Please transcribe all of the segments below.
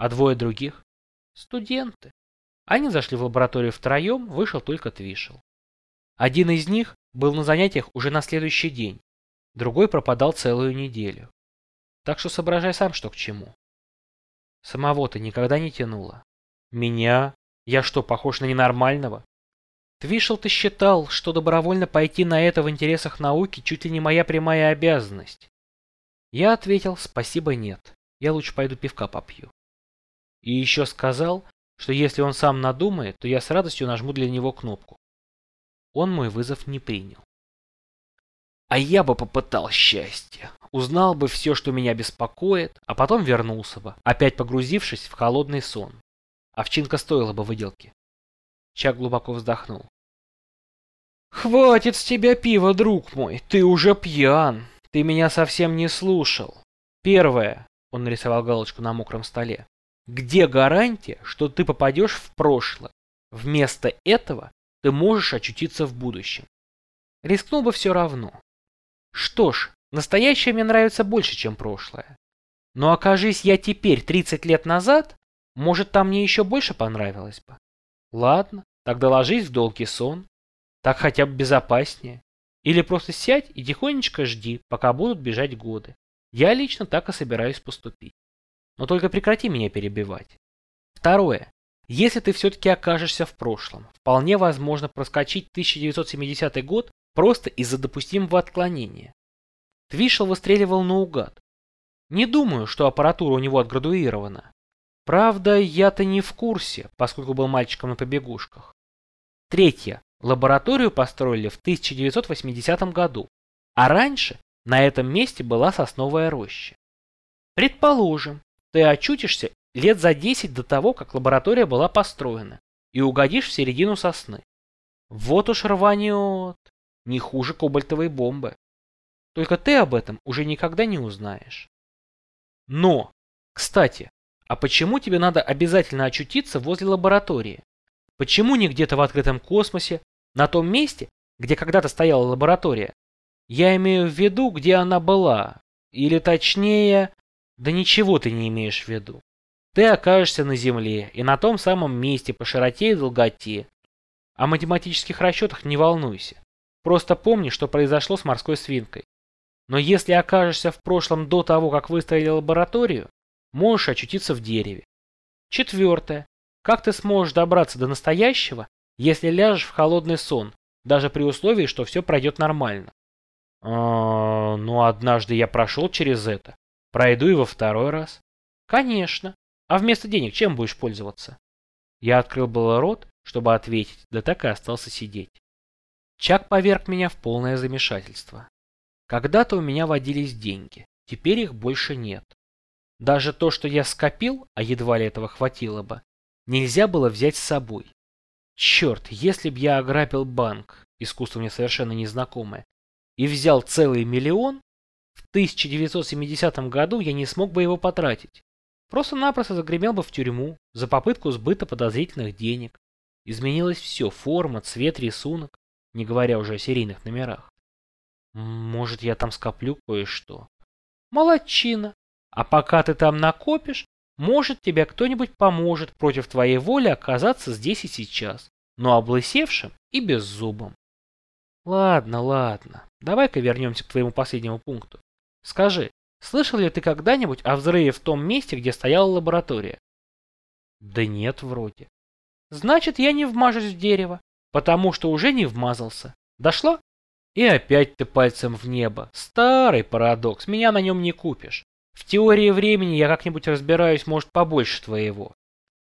А двое других? Студенты. Они зашли в лабораторию втроем, вышел только Твишел. Один из них был на занятиях уже на следующий день, другой пропадал целую неделю. Так что соображай сам, что к чему. Самого-то никогда не тянуло. Меня? Я что, похож на ненормального? Твишел ты считал, что добровольно пойти на это в интересах науки чуть ли не моя прямая обязанность. Я ответил, спасибо нет, я лучше пойду пивка попью. И еще сказал, что если он сам надумает, то я с радостью нажму для него кнопку. Он мой вызов не принял. А я бы попытал счастье. Узнал бы все, что меня беспокоит, а потом вернулся бы, опять погрузившись в холодный сон. Овчинка стоила бы выделки. Чак глубоко вздохнул. «Хватит с тебя пива, друг мой, ты уже пьян. Ты меня совсем не слушал. Первое, он нарисовал галочку на мокром столе. Где гарантия, что ты попадешь в прошлое? Вместо этого ты можешь очутиться в будущем. Рискнул бы все равно. Что ж, настоящее мне нравится больше, чем прошлое. Но окажись я теперь 30 лет назад, может, там мне еще больше понравилось бы. Ладно, тогда ложись в долгий сон. Так хотя бы безопаснее. Или просто сядь и тихонечко жди, пока будут бежать годы. Я лично так и собираюсь поступить. Но только прекрати меня перебивать. Второе. Если ты все-таки окажешься в прошлом, вполне возможно проскочить 1970 год просто из-за допустимого отклонения. Твишел выстреливал наугад. Не думаю, что аппаратура у него отградуирована. Правда, я-то не в курсе, поскольку был мальчиком на побегушках. Третье. Лабораторию построили в 1980 году, а раньше на этом месте была сосновая роща. Предположим, ты очутишься лет за 10 до того, как лаборатория была построена, и угодишь в середину сосны. Вот уж рванет, не хуже кобальтовой бомбы. Только ты об этом уже никогда не узнаешь. Но, кстати, а почему тебе надо обязательно очутиться возле лаборатории? Почему не где-то в открытом космосе, на том месте, где когда-то стояла лаборатория. Я имею в виду, где она была. Или точнее... Да ничего ты не имеешь в виду. Ты окажешься на Земле и на том самом месте по широте и долготе. О математических расчетах не волнуйся. Просто помни, что произошло с морской свинкой. Но если окажешься в прошлом до того, как выстроили лабораторию, можешь очутиться в дереве. Четвертое. Как ты сможешь добраться до настоящего, если ляжешь в холодный сон, даже при условии, что все пройдет нормально. А, ну, однажды я прошел через это. Пройду и во второй раз. Конечно. А вместо денег чем будешь пользоваться? Я открыл было рот, чтобы ответить, да так и остался сидеть. Чак поверг меня в полное замешательство. Когда-то у меня водились деньги, теперь их больше нет. Даже то, что я скопил, а едва ли этого хватило бы, нельзя было взять с собой. Черт, если б я ограбил банк, искусство мне совершенно незнакомое, и взял целый миллион, в 1970 году я не смог бы его потратить. Просто-напросто загремел бы в тюрьму за попытку сбыта подозрительных денег. Изменилось все, форма, цвет, рисунок, не говоря уже о серийных номерах. Может, я там скоплю кое-что. Молодчина. А пока ты там накопишь, может, тебе кто-нибудь поможет против твоей воли оказаться здесь и сейчас, но облысевшим и беззубым. Ладно, ладно, давай-ка вернемся к твоему последнему пункту. Скажи, слышал ли ты когда-нибудь о взрыве в том месте, где стояла лаборатория? Да нет, вроде. Значит, я не вмажусь в дерево, потому что уже не вмазался. Дошло? И опять ты пальцем в небо. Старый парадокс, меня на нем не купишь. В теории времени я как-нибудь разбираюсь, может, побольше твоего.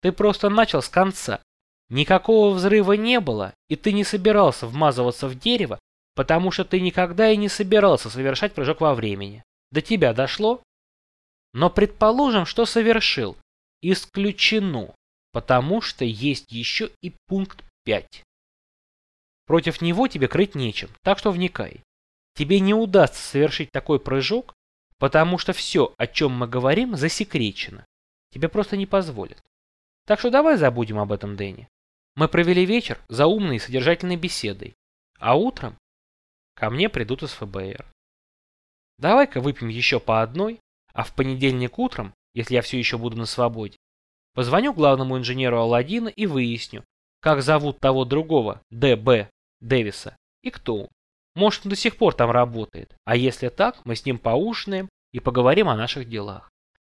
Ты просто начал с конца. Никакого взрыва не было, и ты не собирался вмазываться в дерево, потому что ты никогда и не собирался совершать прыжок во времени. До тебя дошло? Но предположим, что совершил. Исключено, потому что есть еще и пункт 5. Против него тебе крыть нечем, так что вникай. Тебе не удастся совершить такой прыжок, Потому что все, о чем мы говорим, засекречено. Тебе просто не позволят. Так что давай забудем об этом, Дэнни. Мы провели вечер за умной и содержательной беседой. А утром ко мне придут из ФБР. Давай-ка выпьем еще по одной, а в понедельник утром, если я все еще буду на свободе, Позвоню главному инженеру Аладдина и выясню, как зовут того другого, Д.Б. Дэвиса, и кто он. Может, он до сих пор там работает. А если так, мы с ним поужинаем и поговорим о наших делах.